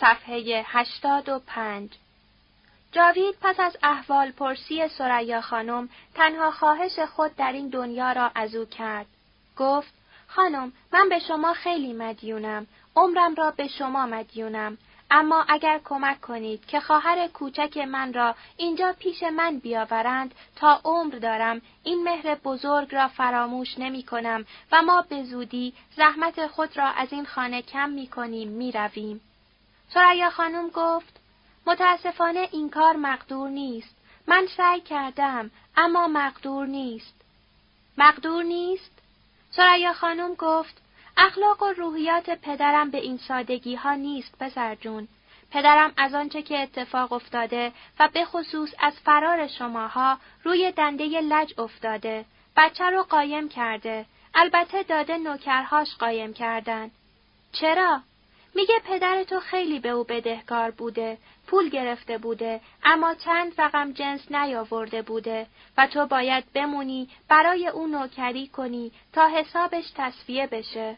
صفحه 85 جاوید پس از احوال پرسی سریا خانم تنها خواهش خود در این دنیا را از او کرد. گفت خانم من به شما خیلی مدیونم. عمرم را به شما مدیونم. اما اگر کمک کنید که خواهر کوچک من را اینجا پیش من بیاورند تا عمر دارم این مهر بزرگ را فراموش نمی کنم و ما به زودی زحمت خود را از این خانه کم می کنیم می رویم. سریا خانم گفت متاسفانه این کار مقدور نیست. من سعی کردم اما مقدور نیست. مقدور نیست؟ سریا خانم گفت اخلاق و روحیات پدرم به این سادگی ها نیست پسر جون. پدرم از آنچه که اتفاق افتاده و به خصوص از فرار شماها روی دنده لج افتاده. بچه رو قایم کرده. البته داده نوکرهاش قایم کردن. چرا؟ میگه پدر تو خیلی به او بدهکار بوده، پول گرفته بوده، اما چند رقم جنس نیاورده بوده و تو باید بمونی برای او نوکری کنی تا حسابش تصفیه بشه.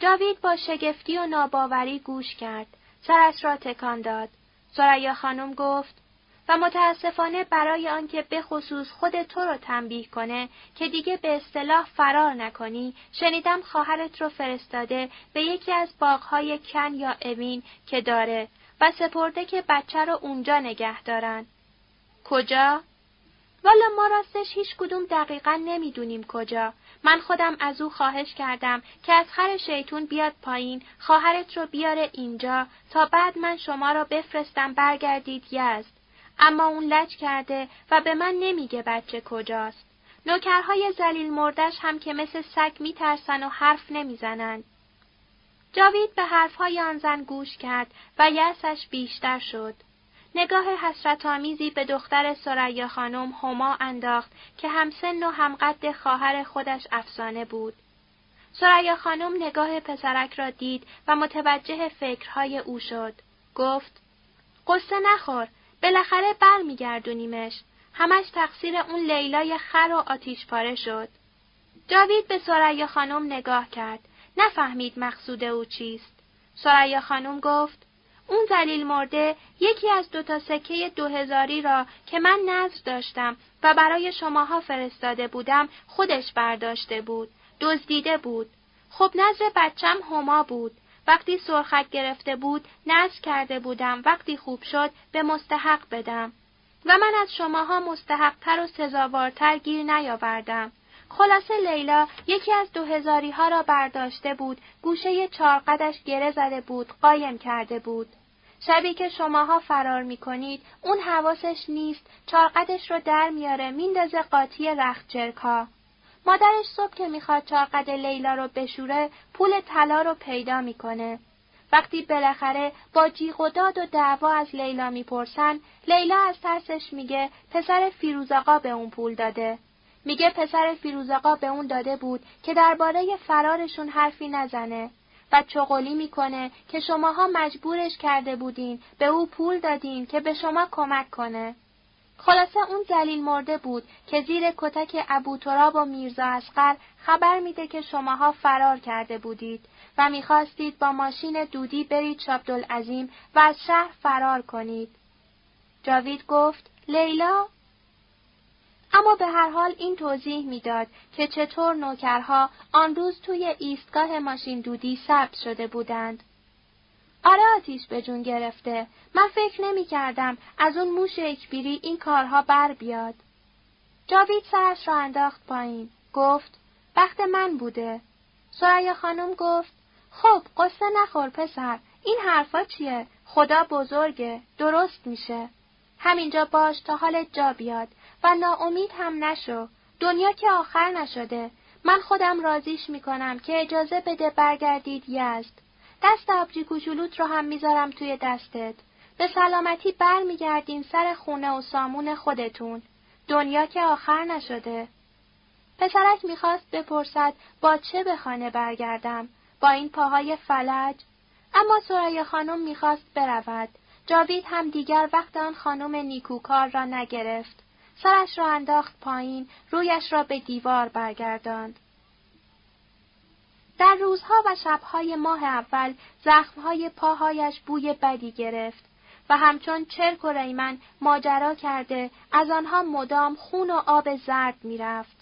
جاوید با شگفتی و ناباوری گوش کرد. سرش را تکان داد. سریا خانم گفت و متاسفانه برای آنکه به خصوص خود تو رو تنبیه کنه که دیگه به اصطلاح فرار نکنی شنیدم خواهرت رو فرستاده به یکی از باغهای کن یا اوین که داره و سپرده که بچه رو اونجا نگه دارن. کجا؟ والا ما راستش هیچ کدوم دقیقا نمی‌دونیم کجا. من خودم از او خواهش کردم که از خر شیطون بیاد پایین خواهرت رو بیاره اینجا تا بعد من شما را بفرستم برگردید یزد. اما اون لج کرده و به من نمیگه بچه کجاست. نوکرهای زلیل مردش هم که مثل سگ میترسن و حرف نمی‌زنند. جاوید به حرفهای آن زن گوش کرد و یسش بیشتر شد. نگاه حسرت آمیزی به دختر سریا خانم هما انداخت که همسن و همقد خواهر خودش افسانه بود. سریا خانم نگاه پسرک را دید و متوجه فکرهای او شد. گفت: قصه نخور، بالاخره برمیگردونیمش. همش تقصیر اون لیلای خر و آتیش پاره شد. جاوید به سریا خانم نگاه کرد. نفهمید مقصود او چیست. سریا خانم گفت: اون زلیل مرده یکی از دو تا سکه دو هزاری را که من نظر داشتم و برای شماها فرستاده بودم خودش برداشته بود. دزدیده بود. خب نظر بچم هما بود. وقتی سرخک گرفته بود نظر کرده بودم وقتی خوب شد به مستحق بدم. و من از شماها مستحقتر و سزاوارتر گیر نیاوردم. خلاصه لیلا یکی از دو هزاری ها را برداشته بود، گوشه چارقدش گره زده بود، قایم کرده بود. شبی که شماها فرار می کنید، اون حواسش نیست، چارقدش رو در میاره میندازه قاطی رخت جرکا. مادرش صبح که می‌خواد چارقد لیلا رو بشوره، پول طلا رو پیدا می‌کنه. وقتی بالاخره با جیغ و داد و دعوا از لیلا می‌پرسن، لیلا از ترسش میگه پسر فیروزاقا به اون پول داده. میگه پسر فیروزاقا به اون داده بود که درباره فرارشون حرفی نزنه و چغلی می‌کنه که شماها مجبورش کرده بودین به او پول دادین که به شما کمک کنه. خلاصه اون زلیل مرده بود که زیر کتک ابو تراب و میرزا اسقر خبر میده که شماها فرار کرده بودید و می‌خواستید با ماشین دودی برید شابدالعظیم و از شهر فرار کنید. جاوید گفت لیلا اما به هر حال این توضیح می‌داد که چطور نوکرها آن روز توی ایستگاه ماشین دودی ثبت شده بودند. آره آتیش به جون گرفته. من فکر نمی کردم از اون موش اکبیری این کارها بر بیاد. جاوید سرش را انداخت پایین. گفت بخت من بوده. سریا خانم گفت خب قصه نخور پسر. این حرفا چیه؟ خدا بزرگه. درست میشه. همینجا باش تا حالت جا بیاد و ناامید هم نشو. دنیا که آخر نشده. من خودم رازیش می‌کنم که اجازه بده برگردید یزد. دست آبجی کوچولوت رو هم می‌ذارم توی دستت. به سلامتی برمیگردین سر خونه و سامون خودتون. دنیا که آخر نشده. پسرک می‌خواست بپرسد با چه به خانه برگردم؟ با این پاهای فلج؟ اما سرای خانم می‌خواست برود. جاوید هم دیگر وقت آن خانم نیکوکار را نگرفت. سرش را انداخت پایین، رویش را به دیوار برگرداند. در روزها و شبهای ماه اول زخمهای پاهایش بوی بدی گرفت و همچون چرک و ریمن ماجرا کرده از آنها مدام خون و آب زرد می‌رفت.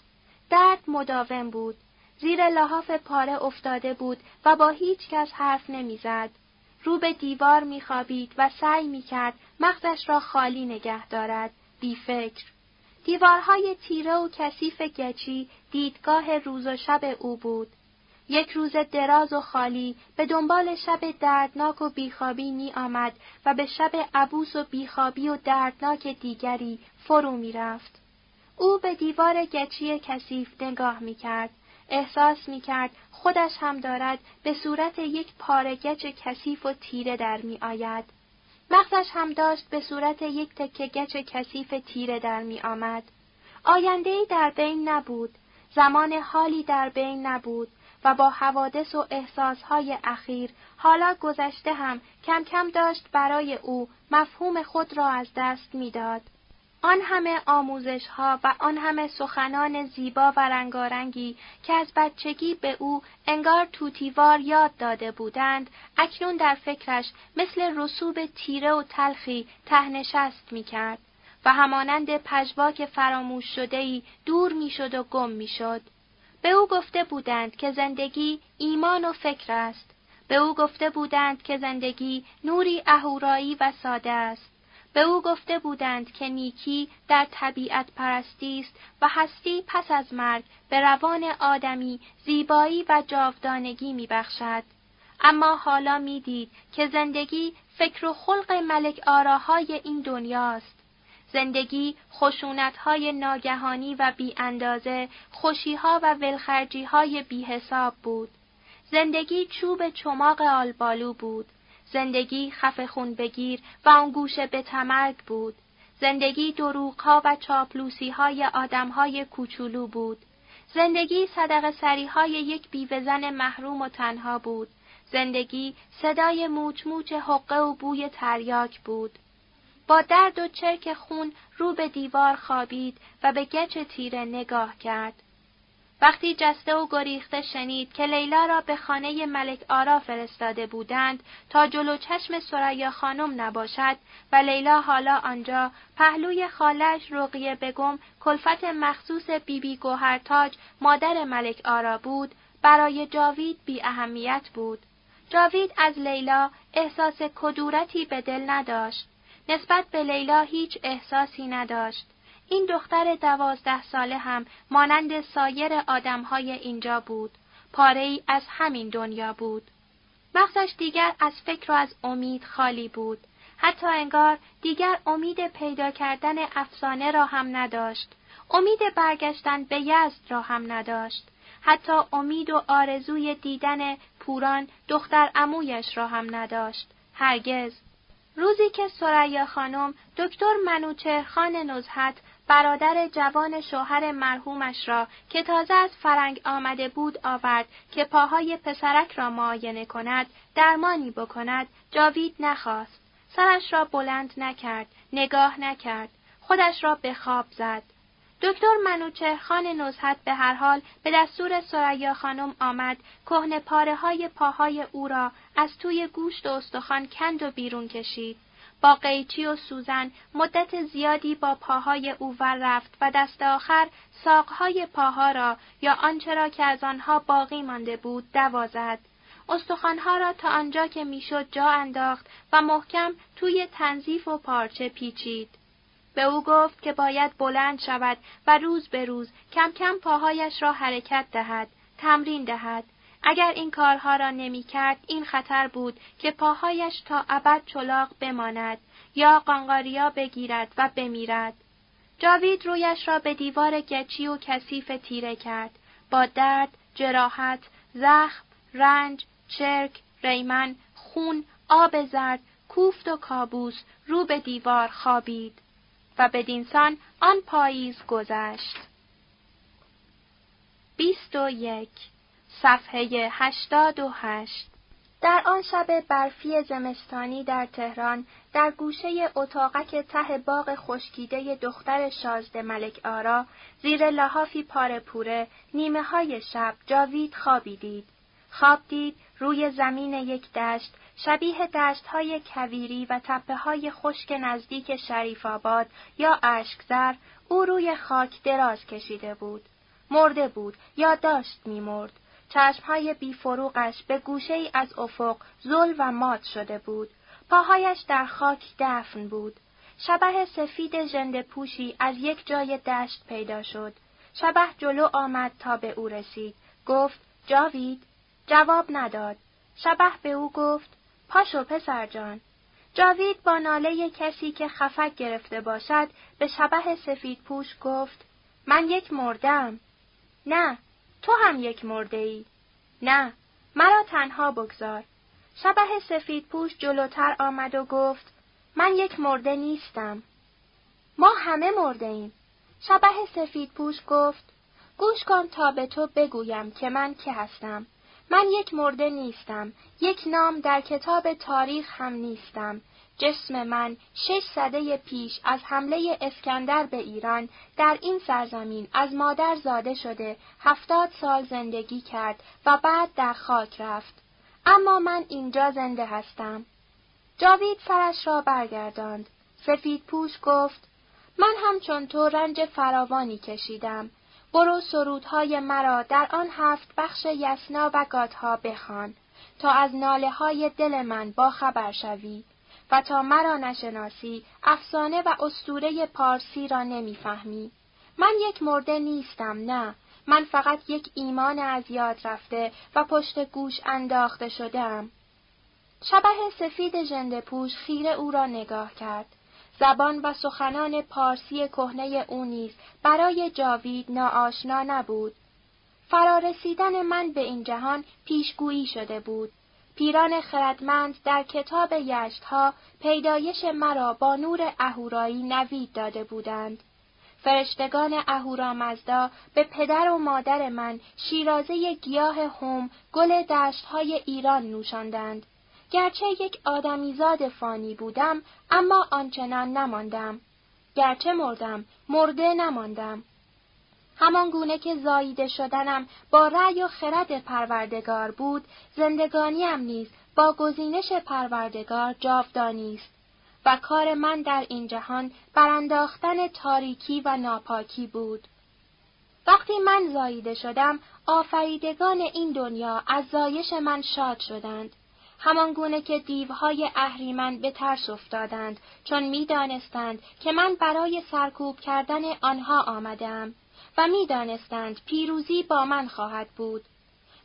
درد مداوم بود. زیر لحاف پاره افتاده بود و با هیچ کس حرف نمی‌زد. رو به دیوار میخوابید و سعی می‌کرد مغزش را خالی نگه دارد، بی فکر. دیوارهای تیره و کثیف گچی دیدگاه روز و شب او بود. یک روز دراز و خالی به دنبال شب دردناک و بیخوابی می آمد و به شب عبوس و بیخوابی و دردناک دیگری فرو می رفت. او به دیوار گچی کثیف نگاه می کرد. احساس می کرد خودش هم دارد به صورت یک پارگچ کثیف و تیره در می آید. مغزش هم داشت به صورت یک تکه گچ کثیف تیره در می آمد. آیندهی در بین نبود. زمان حالی در بین نبود و با حوادث و احساسهای اخیر حالا گذشته هم کم کم داشت برای او مفهوم خود را از دست می‌داد. آن همه آموزش ها و آن همه سخنان زیبا و رنگارنگی که از بچگی به او انگار توتیوار یاد داده بودند، اکنون در فکرش مثل رسوب تیره و تلخی تهنشست می کرد و همانند پژواک فراموش شدهی دور می‌شد و گم می‌شد. به او گفته بودند که زندگی ایمان و فکر است. به او گفته بودند که زندگی نوری اهورایی و ساده است. به او گفته بودند که نیکی در طبیعت پرستی است و هستی پس از مرگ به روان آدمی زیبایی و جاودانگی میبخشد. اما حالا می‌دید که زندگی فکر و خلق ملک آراهای این دنیاست. زندگی خشونتهای ناگهانی و بی اندازه، خوشیها و ولخرجیهای بی حساب بود. زندگی چوب چماق آلبالو بود. زندگی خف خون بگیر و آن گوشه به تمرگ بود. زندگی دروغها و چاپلوسیهای آدمهای کوچولو بود. زندگی صدق سریهای یک بیوزن محروم و تنها بود. زندگی صدای موچ موچ حقه و بوی تریاک بود. با درد و چرک خون رو به دیوار خوابید و به گچ تیره نگاه کرد. وقتی جسته و گریخته شنید که لیلا را به خانه ملک آرا فرستاده بودند تا جلو چشم سریا خانم نباشد و لیلا حالا آنجا پهلوی خالش رقیه بگم کلفت مخصوص بیبی بی گوهرتاج مادر ملک آرا بود برای جاوید بی اهمیت بود. جاوید از لیلا احساس کدورتی به دل نداشت. نسبت به لیلا هیچ احساسی نداشت. این دختر دوازده ساله هم مانند سایر آدمهای اینجا بود. پاره ای از همین دنیا بود. مغزش دیگر از فکر و از امید خالی بود. حتی انگار دیگر امید پیدا کردن افسانه را هم نداشت. امید برگشتن به یزد را هم نداشت. حتی امید و آرزوی دیدن پوران دختر امویش را هم نداشت. هرگز. روزی که سریا خانم دکتر منوچه خان نزهت برادر جوان شوهر مرحومش را که تازه از فرنگ آمده بود آورد که پاهای پسرک را معاینه کند درمانی بکند جاوید نخواست. سرش را بلند نکرد نگاه نکرد. خودش را به خواب زد. دکتر منوچه خان نزهت به هر حال به دستور سریا خانم آمد کهنه پاره های پاهای او را از توی گوشت و استخوان کند و بیرون کشید. با قیچی و سوزن مدت زیادی با پاهای او ور رفت و دست آخر ساقهای پاها را یا آنچه را که از آنها باقی مانده بود دوازد. استخوانها را تا آنجا که می‌شد جا انداخت و محکم توی تنظیف و پارچه پیچید. به او گفت که باید بلند شود و روز به روز کم کم پاهایش را حرکت دهد، تمرین دهد. اگر این کارها را نمی کرد این خطر بود که پاهایش تا ابد چلاق بماند یا قانقاریا بگیرد و بمیرد. جاوید رویش را به دیوار گچی و کثیف تیره کرد. با درد، جراحت، زخم، رنج، چرک، ریمن، خون، آب زرد، کوفت و کابوس رو به دیوار خوابید. و بدینسان آن پاییز گذشت. بیست و یک صفحه هشتاد و هشت در آن شب برفی زمستانی در تهران در گوشه اتاقک ته باغ خشکیده دختر شازده ملک آرا زیر لحافی پاره پوره نیمه های شب جاوید خوابی دید. خواب دید روی زمین یک دشت شبیه دشتهای کویری و تپه های خشک نزدیک شریف آباد یا اشکزر او روی خاک دراز کشیده بود. مرده بود یا داشت میمرد. چشمهای بیفروغش به گوشه ای از افق زل و مات شده بود. پاهایش در خاک دفن بود. شبه سفید ژنده پوشی از یک جای دشت پیدا شد. شبه جلو آمد تا به او رسید. گفت جاوید؟ جواب نداد. شبه به او گفت پاشو پسر جان. جاوید با ناله کسی که خفک گرفته باشد به شبه سفید پوش گفت من یک مردم. نه تو هم یک مرده ای. نه مرا تنها بگذار. شبه سفید پوش جلوتر آمد و گفت من یک مرده نیستم. ما همه مرده ایم. شبه سفید پوش گفت گوش کن تا به تو بگویم که من که هستم. من یک مرده نیستم. یک نام در کتاب تاریخ هم نیستم. جسم من شش سده پیش از حمله اسکندر به ایران در این سرزمین از مادر زاده شده هفتاد سال زندگی کرد و بعد در خاک رفت. اما من اینجا زنده هستم. جاوید سرش را برگرداند. سفید پوش گفت من همچون تو رنج فراوانی کشیدم. برو سرودهای مرا در آن هفت بخش یسنا و گاتها بخوان تا از ناله های دل من با خبر شوی و تا مرا نشناسی افسانه و استوره پارسی را نمی‌فهمی. من یک مرده نیستم نه من فقط یک ایمان از یاد رفته و پشت گوش انداخته شدم. شبه سفید جنده پوش خیره او را نگاه کرد. زبان و سخنان پارسی کهنه او نیز برای جاوید ناآشنا نبود. فرارسیدن من به این جهان پیشگویی شده بود. پیران خردمند در کتاب یشتها پیدایش مرا با نور اهورایی نوید داده بودند. فرشتگان اهورامزدا به پدر و مادر من شیرازه گیاه هم گل دشتهای ایران نوشاندند. گرچه یک آدمیزاد فانی بودم اما آنچنان نماندم. گرچه مردم مرده نماندم. همان گونه که زاییده شدنم با رأی و خرد پروردگار بود زندگانیم نیز با گزینش پروردگار جاودانی است و کار من در این جهان برانداختن تاریکی و ناپاکی بود. وقتی من زاییده شدم، آفریدگان این دنیا از زایش من شاد شدند. همان گونه که دیوهای اهریمن به ترس افتادند چون می‌دانستند که من برای سرکوب کردن آنها آمدم و می‌دانستند پیروزی با من خواهد بود.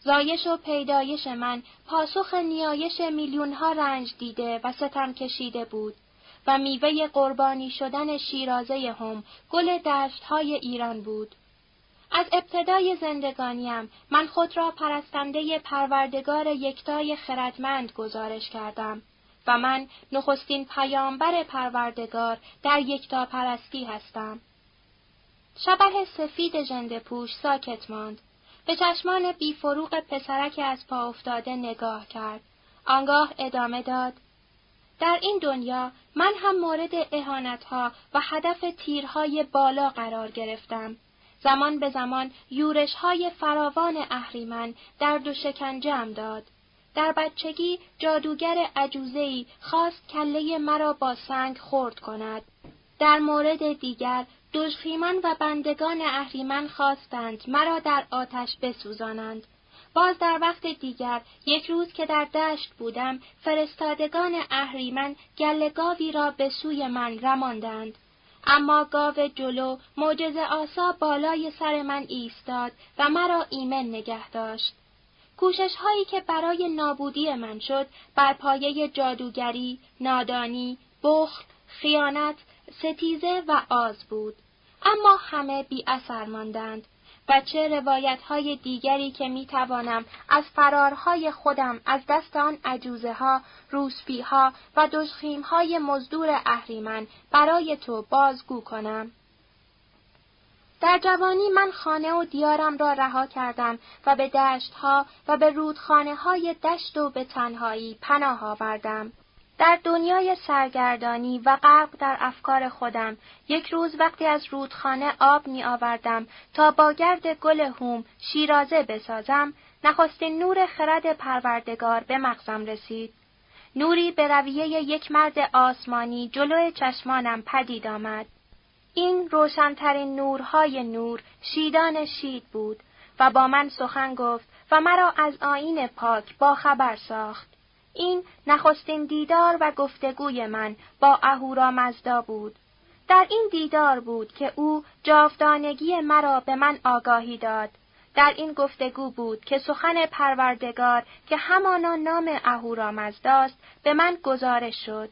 زایش و پیدایش من پاسخ نیایش میلیونها رنج دیده و ستم کشیده بود و میوه قربانی شدن شیرازه هم گل دشتهای ایران بود. از ابتدای زندگانیم من خود را پرستنده پروردگار یکتای خردمند گزارش کردم و من نخستین پیامبر پروردگار در یکتا پرستی هستم. شبه سفید جنده پوش ساکت ماند. به چشمان بیفروغ پسرک از پا افتاده نگاه کرد. آنگاه ادامه داد. در این دنیا من هم مورد اهانتها و هدف تیرهای بالا قرار گرفتم. زمان به زمان یورش های فراوان اهریمن در دو شکنجم داد. در بچگی جادوگر عجوزهی خواست کله مرا با سنگ خورد کند. در مورد دیگر دژخیمان و بندگان اهریمن خواستند مرا در آتش بسوزانند. باز در وقت دیگر یک روز که در دشت بودم فرستادگان اهریمن گلگاوی را به سوی من رماندند. اما گاو جلو معجز آسا بالای سر من ایستاد و مرا ایمن نگه داشت. کوشش هایی که برای نابودی من شد بر پایه جادوگری، نادانی، بخل، خیانت، ستیزه و آز بود. اما همه بی اثر ماندند و چه روایت های دیگری که می توانم از فرارهای خودم از دست آن عجوزه ها، روسپی ها و دشخیم های مزدور اهریمن برای تو بازگو کنم. در جوانی من خانه و دیارم را رها کردم و به دشتها و به رودخانه های دشت و به تنهایی پناه آوردم. در دنیای سرگردانی و غرق در افکار خودم یک روز وقتی از رودخانه آب می آوردم تا با گرد گل هوم شیرازه بسازم نخستین نور خرد پروردگار به مغزم رسید. نوری به رویه یک مرد آسمانی جلوی چشمانم پدید آمد. این روشنترین نورهای نور شیدان شید بود و با من سخن گفت و مرا از آین پاک با خبر ساخت. این نخستین دیدار و گفتگوی من با اهورا مزدا بود. در این دیدار بود که او جاودانگی مرا به من آگاهی داد. در این گفتگو بود که سخن پروردگار که همانا نام اهورامزداست به من گزارش شد.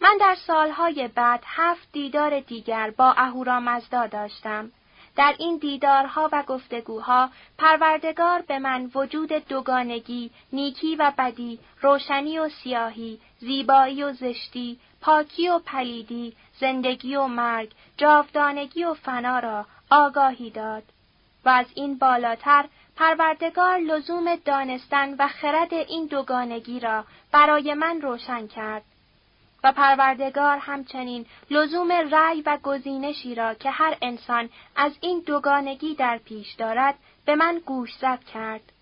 من در سالهای بعد هفت دیدار دیگر با اهورامزدا داشتم. در این دیدارها و گفتگوها پروردگار به من وجود دوگانگی، نیکی و بدی، روشنی و سیاهی، زیبایی و زشتی، پاکی و پلیدی، زندگی و مرگ، جاودانگی و فنا را آگاهی داد. و از این بالاتر پروردگار لزوم دانستن و خرد این دوگانگی را برای من روشن کرد. و پروردگار همچنین لزوم رأی و گزینشی را که هر انسان از این دوگانگی در پیش دارد به من گوشزد کرد.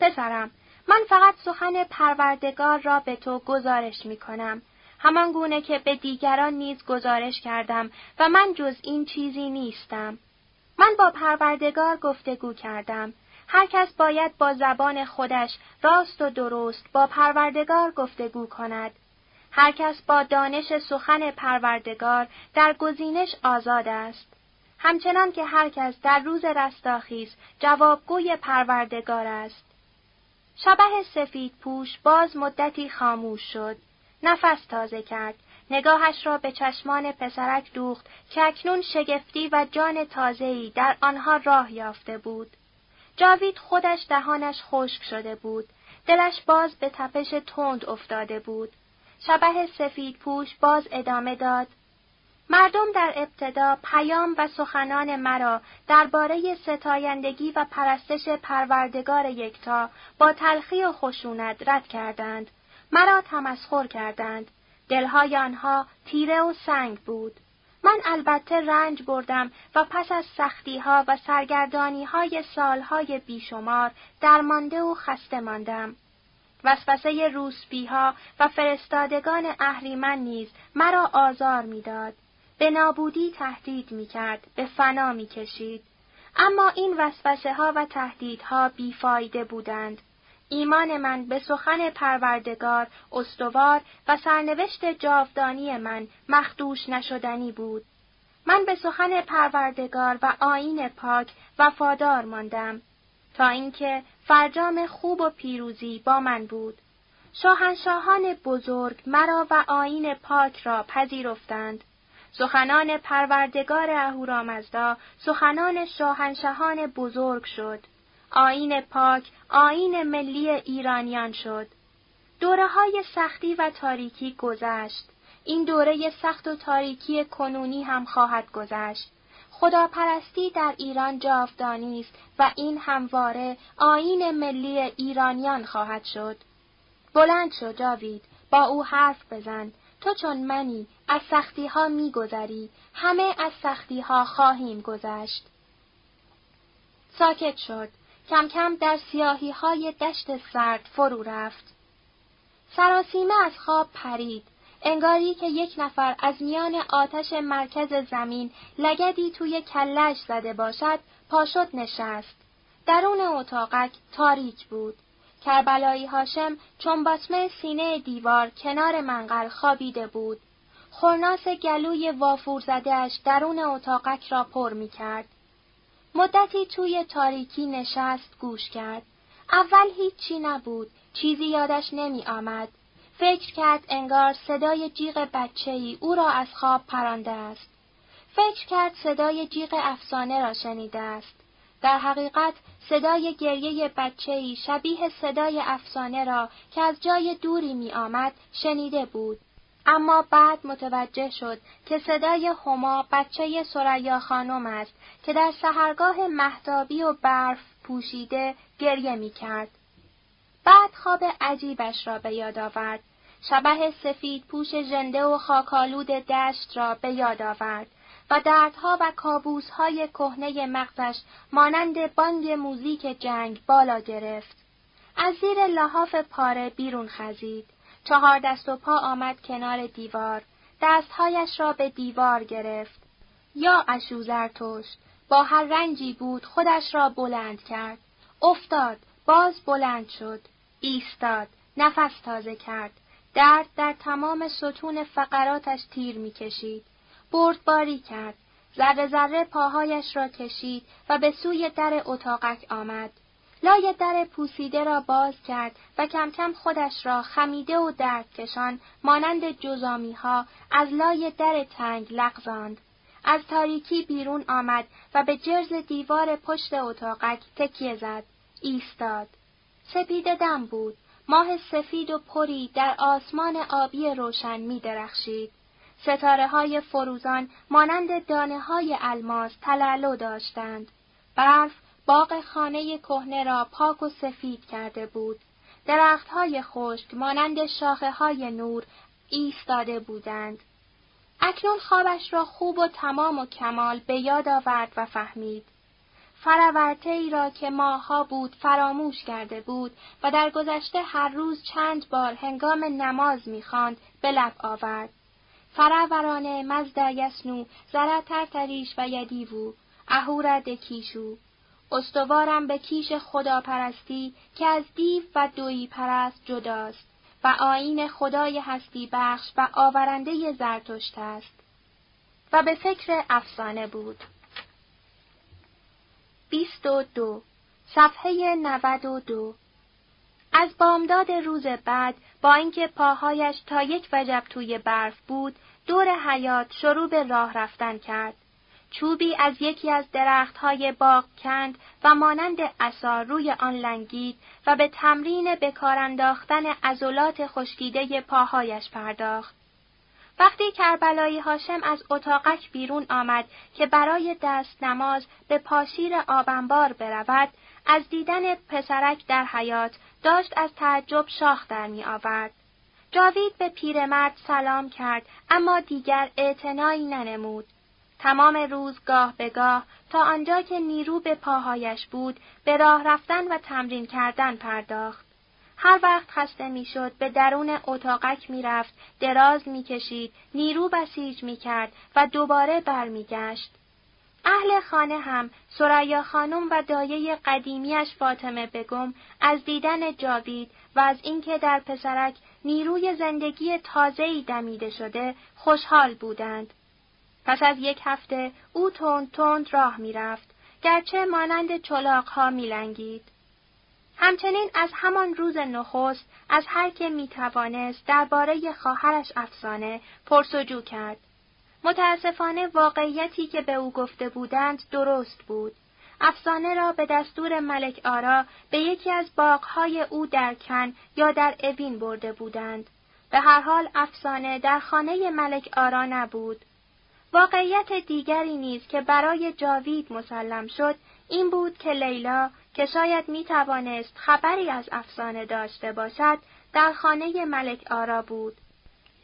پسرم، من فقط سخن پروردگار را به تو گزارش می کنم. همان گونه که به دیگران نیز گزارش کردم و من جز این چیزی نیستم. من با پروردگار گفتگو کردم. هر کس باید با زبان خودش راست و درست با پروردگار گفتگو کند. هر کس با دانش سخن پروردگار در گزینش آزاد است. همچنان که هر کس در روز رستاخیز جوابگوی پروردگار است. شبه سفید پوش باز مدتی خاموش شد. نفس تازه کرد. نگاهش را به چشمان پسرک دوخت که اکنون شگفتی و جان تازه‌ای در آنها راه یافته بود. جاوید خودش دهانش خشک شده بود. دلش باز به تپش تند افتاده بود. شبه سفید پوش باز ادامه داد. مردم در ابتدا پیام و سخنان مرا درباره ستایندگی و پرستش پروردگار یکتا با تلخی و خشونت رد کردند. مرا تمسخر کردند. دلهای آنها تیره و سنگ بود. من البته رنج بردم و پس از سختیها و سرگردانیهای سالهای بیشمار درمانده و خسته ماندم. وسوسه روسپیها و فرستادگان اهریمن نیز مرا آزار می‌داد. به نابودی تهدید می‌کرد، به فنا می‌کشید. اما این وسوسه ها و تهدیدها بیفایده بودند. ایمان من به سخن پروردگار استوار و سرنوشت جاودانی من مخدوش نشدنی بود. من به سخن پروردگار و آین پاک وفادار ماندم تا اینکه فرجام خوب و پیروزی با من بود. شاهنشاهان بزرگ مرا و آین پاک را پذیرفتند. سخنان پروردگار اهورامزدا سخنان شاهنشاهان بزرگ شد. آین پاک آین ملی ایرانیان شد. دوره های سختی و تاریکی گذشت. این دوره سخت و تاریکی کنونی هم خواهد گذشت. خداپرستی در ایران جاودانی است و این همواره آین ملی ایرانیان خواهد شد. بلند شو جاوید، با او حرف بزن. تو چون منی از سختی ها می گذری، همه از سختی ها خواهیم گذشت. ساکت شد. کم کم در سیاهی های دشت سرد فرو رفت. سراسیمه از خواب پرید. انگاری که یک نفر از میان آتش مرکز زمین لگدی توی کلش زده باشد پاشد نشست. درون اتاقک تاریک بود. کربلایی هاشم چون باتمه سینه دیوار کنار منقل خوابیده بود. خورناس گلوی وافور زدهش درون اتاقک را پر می کرد. مدتی توی تاریکی نشست گوش کرد. اول هیچی نبود، چیزی یادش نمی آمد. فکر کرد انگار صدای جیغ بچه‌ای او را از خواب پرانده است. فکر کرد صدای جیغ افسانه را شنیده است. در حقیقت صدای گریه بچه‌ای شبیه صدای افسانه را که از جای دوری می آمد شنیده بود. اما بعد متوجه شد که صدای هما بچه سریا خانم است که در سهرگاه محتابی و برف پوشیده گریه می کرد. بعد خواب عجیبش را به یاد آورد. شبه سفید پوش ژنده و خاکالود دشت را به یاد آورد. و دردها و کابوسهای کهنه مغزش مانند بانگ موزیک جنگ بالا گرفت. از زیر لحاف پاره بیرون خزید. چهار دست و پا آمد کنار دیوار. دستهایش را به دیوار گرفت. یا اشوزرتشت با هر رنجی بود خودش را بلند کرد. افتاد، باز بلند شد. ایستاد، نفس تازه کرد. درد در تمام ستون فقراتش تیر می‌کشید. بردباری کرد. ذره ذره پاهایش را کشید و به سوی در اتاقک آمد. لای در پوسیده را باز کرد و کم کم خودش را خمیده و دردکشان مانند جزامی ها از لای در تنگ لغزاند. از تاریکی بیرون آمد و به جرز دیوار پشت اتاقک تکیه زد. ایستاد. سپیده دم بود. ماه سفید و پری در آسمان آبی روشن می درخشید. ستاره های فروزان مانند دانه های الماس تلالو داشتند. برف باغ خانه کهنه را پاک و سفید کرده بود. درختهای خشک مانند شاخه های نور ایستاده بودند. اکنون خوابش را خوب و تمام و کمال به یاد آورد و فهمید. فراورته ای را که ماها بود فراموش کرده بود و در گذشته هر روز چند بار هنگام نماز می‌خواند به لب آورد. فراورانه مزد یسنو زرتر تریش و یدیوو اهور دکیشو استوارم به کیش خداپرستی که از دیو و دویی پرست جداست و آین خدای هستی بخش و آورنده زرتشت است و به فکر افسانه بود. 22 صفحه 92 از بامداد روز بعد با اینکه پاهایش تا یک وجب توی برف بود دور حیات شروع به راه رفتن کرد چوبی از یکی از درختهای باغ کند و مانند عصا روی آن لنگید و به تمرین بکار انداختن عضلات خشکیده پاهایش پرداخت. وقتی کربلایی هاشم از اتاقک بیرون آمد که برای دست نماز به پاشیر آبنبار برود، از دیدن پسرک در حیات داشت از تعجب شاخ در می آورد. جاوید به پیرمرد سلام کرد اما دیگر اعتنایی ننمود. تمام روز گاه به گاه تا آنجا که نیرو به پاهایش بود به راه رفتن و تمرین کردن پرداخت. هر وقت خسته می‌شد به درون اتاقک می‌رفت، دراز می‌کشید، نیرو بسیج می‌کرد و دوباره برمیگشت. اهل خانه هم سریا خانم و دایه قدیمیش فاطمه بگم از دیدن جاوید و از اینکه در پسرک نیروی زندگی تازه‌ای دمیده شده خوشحال بودند. پس از یک هفته او تند تند راه می‌رفت گرچه مانند چلاقها میلنگید همچنین از همان روز نخست از هر که می‌توانست درباره خواهرش افسانه پرسجو کرد متاسفانه واقعیتی که به او گفته بودند درست بود افسانه را به دستور ملک آرا به یکی از باغهای او در کن یا در اوین برده بودند. به هر حال افسانه در خانه ملک آرا نبود. واقعیت دیگری نیز که برای جاوید مسلم شد این بود که لیلا که شاید می توانست خبری از افسانه داشته باشد در خانه ملک آرا بود.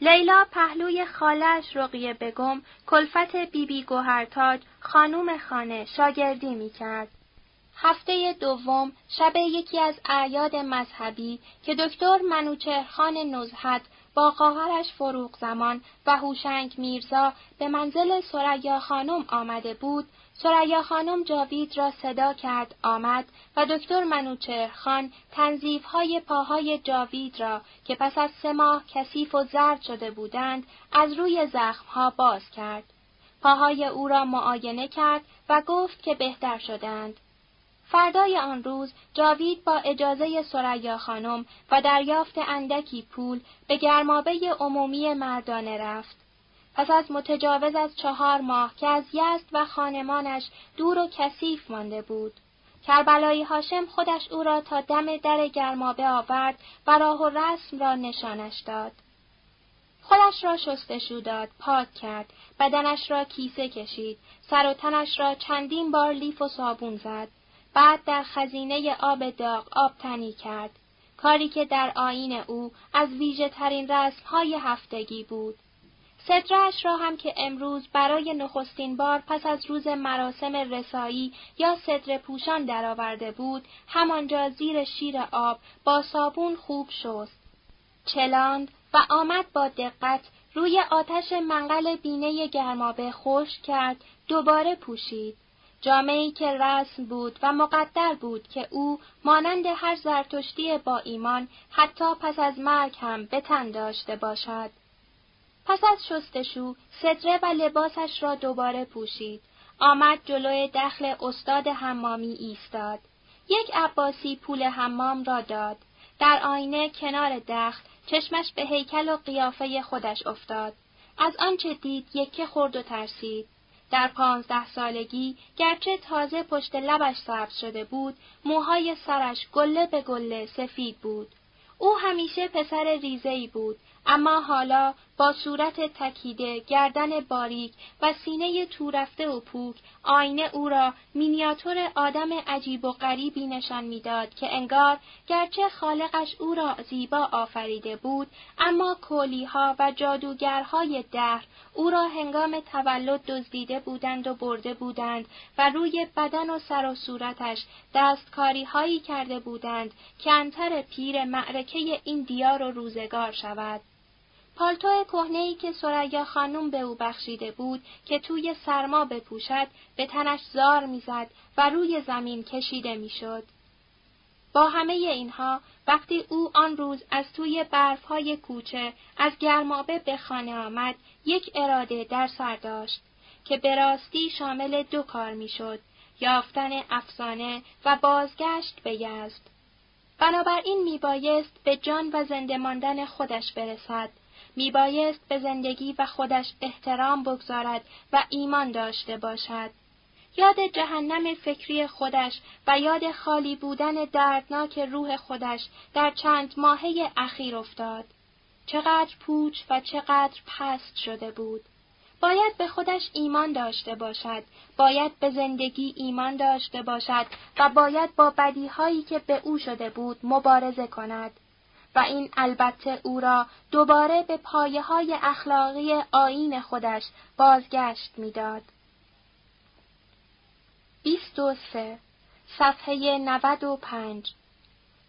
لیلا پهلوی خالش رقیه بگم کلفت بیبی بی گوهرتاج خانوم خانه شاگردی می کرد. هفته دوم شب یکی از اعیاد مذهبی که دکتر منوچهرخان نزهت با خواهرش فروغ زمان و هوشنگ میرزا به منزل سریا خانم آمده بود، سریا خانم جاوید را صدا کرد آمد و دکتر منوچهر خان تنظیف های پاهای جاوید را که پس از سه ماه کثیف و زرد شده بودند از روی زخمها باز کرد. پاهای او را معاینه کرد و گفت که بهتر شدند. فردای آن روز جاوید با اجازه سریا خانم و دریافت اندکی پول به گرمابه عمومی مردانه رفت. پس از متجاوز از چهار ماه که از یزد و خانمانش دور و کثیف مانده بود. کربلایی هاشم خودش او را تا دم در گرمابه آورد و راه و رسم را نشانش داد. خودش را شستشو داد، پاک کرد، بدنش را کیسه کشید، سر و تنش را چندین بار لیف و صابون زد. بعد در خزینه آب داغ آب تنی کرد. کاری که در آین او از ویژه ترین رسم های هفتگی بود. صدرش را هم که امروز برای نخستین بار پس از روز مراسم رسایی یا صدر پوشان درآورده بود، همانجا زیر شیر آب با صابون خوب شست. چلاند و آمد با دقت روی آتش منقل بینه گرمابه خوش کرد، دوباره پوشید. جامعی که رسم بود و مقدر بود که او مانند هر زرتشتی با ایمان حتی پس از مرگ هم به داشته باشد. پس از شستشو صدره و لباسش را دوباره پوشید. آمد جلوی دخل استاد حمامی ایستاد. یک عباسی پول حمام را داد. در آینه کنار دخل چشمش به هیکل و قیافه خودش افتاد. از آنچه دید یکی خورد و ترسید. در پانزده سالگی گرچه تازه پشت لبش سبز شده بود، موهای سرش گله به گله سفید بود. او همیشه پسر ریزهی بود، اما حالا با صورت تکیده، گردن باریک و سینه تو رفته و پوک، آینه او را مینیاتور آدم عجیب و غریبی نشان می‌داد که انگار گرچه خالقش او را زیبا آفریده بود، اما کولیها و جادوگرهای دهر او را هنگام تولد دزدیده بودند و برده بودند و روی بدن و سر و صورتش دستکاری هایی کرده بودند که انتر پیر معرکه این دیار و روزگار شود. پالتو کهنه‌ای که سریا خانم به او بخشیده بود که توی سرما بپوشد به تنش زار می‌زد و روی زمین کشیده می‌شد. با همه اینها وقتی او آن روز از توی برفهای کوچه از گرمابه به خانه آمد یک اراده در سر داشت که به راستی شامل دو کار می‌شد یافتن افسانه و بازگشت به یزد بنابراین میبایست به جان و زنده ماندن خودش برسد میبایست به زندگی و خودش احترام بگذارد و ایمان داشته باشد. یاد جهنم فکری خودش و یاد خالی بودن دردناک روح خودش در چند ماهه اخیر افتاد. چقدر پوچ و چقدر پست شده بود. باید به خودش ایمان داشته باشد، باید به زندگی ایمان داشته باشد و باید با بدیهایی که به او شده بود مبارزه کند. و این البته او را دوباره به پایه های اخلاقی آین خودش بازگشت می‌داد. 23 صفحه 95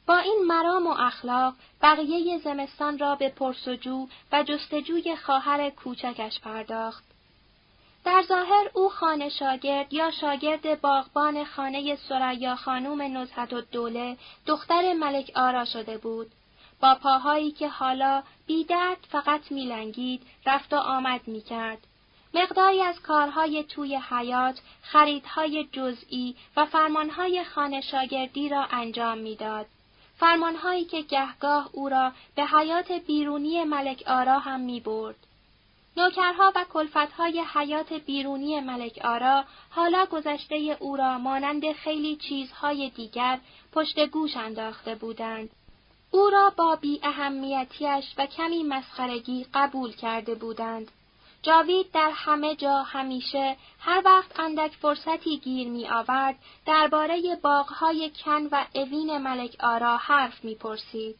با این مرام و اخلاق بقیه زمستان را به پرسجو و جستجوی خواهر کوچکش پرداخت. در ظاهر او خانه شاگرد یا شاگرد باغبان خانه سریا خانوم نزهت و دوله دختر ملک آرا شده بود با پاهایی که حالا بیدرد فقط میلنگید رفت و آمد می‌کرد. مقداری از کارهای توی حیات، خریدهای جزئی و فرمانهای خانه شاگردی را انجام می‌داد. فرمانهایی که گهگاه او را به حیات بیرونی ملک آرا هم می برد. نوکرها و کلفتهای حیات بیرونی ملک آرا حالا گذشته او را مانند خیلی چیزهای دیگر پشت گوش انداخته بودند. او را با بی اهمیتیش و کمی مسخرگی قبول کرده بودند. جاوید در همه جا همیشه هر وقت اندک فرصتی گیر می آورد درباره باغهای کن و اوین ملک آرا حرف می پرسید.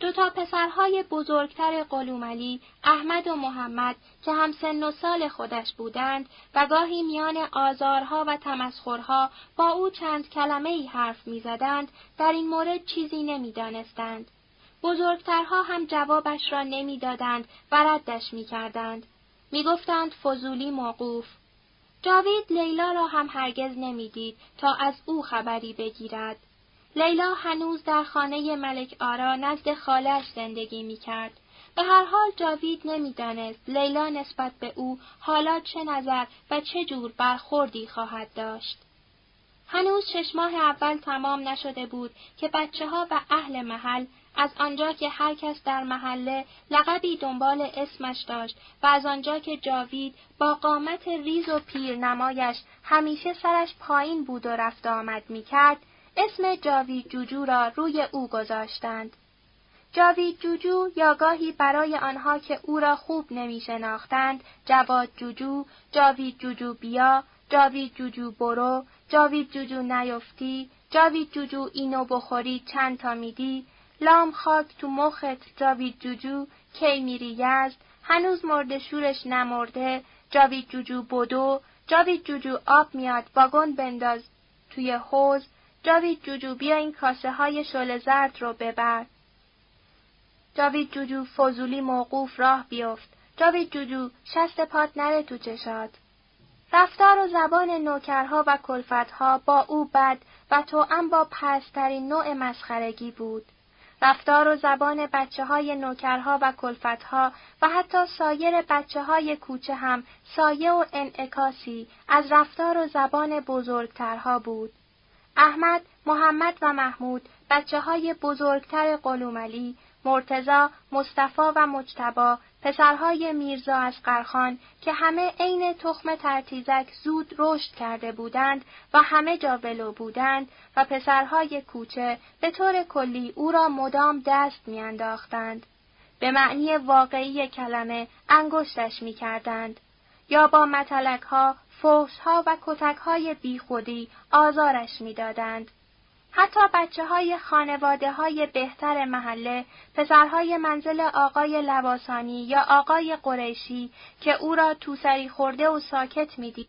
دو تا پسرهای بزرگتر قلوملی احمد و محمد که هم سن و سال خودش بودند و گاهی میان آزارها و تمسخرها با او چند کلمه ای حرف می‌زدند در این مورد چیزی نمی‌دانستند. بزرگترها هم جوابش را نمی‌دادند و ردش می‌کردند. می‌گفتند فضولی موقوف. جاوید لیلا را هم هرگز نمی‌دید تا از او خبری بگیرد. لیلا هنوز در خانه ملک آرا نزد خالش زندگی می کرد. به هر حال جاوید نمی‌دانست لیلا نسبت به او حالا چه نظر و چه جور برخوردی خواهد داشت. هنوز شش ماه اول تمام نشده بود که بچه ها و اهل محل از آنجا که هر کس در محله لقبی دنبال اسمش داشت و از آنجا که جاوید با قامت ریز و پیرنمایش همیشه سرش پایین بود و رفت آمد می کرد، اسم جاوید جوجو را روی او گذاشتند. جاوید جوجو یا گاهی برای آنها که او را خوب نمی شناختند جواد جوجو، جاوید جوجو بیا، جاوید جوجو برو، جاوید جوجو نیفتی، جاوید جوجو اینو بخوری چند تا میدی، لام خاک تو مخت جاوید جوجو کی میری یزد هنوز مرده شورش نمرده جاوید جوجو بدو جاوید جوجو آب میاد واگن بنداز توی حوز جاوید جوجو بیا این کاسه های شل زرد رو ببر جاوید جوجو فضولی موقوف راه بیفت جاوید جوجو شست پات نره تو چشاد رفتار و زبان نوکرها و کلفتها با او بد و توأم با پسترین نوع مسخرگی بود. رفتار و زبان بچه های نوکرها و کلفتها و حتی سایر بچه های کوچه هم سایه و انعکاسی از رفتار و زبان بزرگترها بود. احمد، محمد و محمود بچه های بزرگتر قلوملی مرتزا، مصطفی و مجتبا پسرهای میرزا از قرخان که همه عین تخم ترتیزک زود رشد کرده بودند و همه جا ولو بودند و پسرهای کوچه به طور کلی او را مدام دست میانداختند. به معنی واقعی کلمه انگشتش می‌کردند یا با متلک ها، ها و کتک های بیخودی آزارش می‌دادند. حتی بچه های خانواده های بهتر محله، پسرهای منزل آقای لباسانی یا آقای قریشی که او را توسری خورده و ساکت می‌دید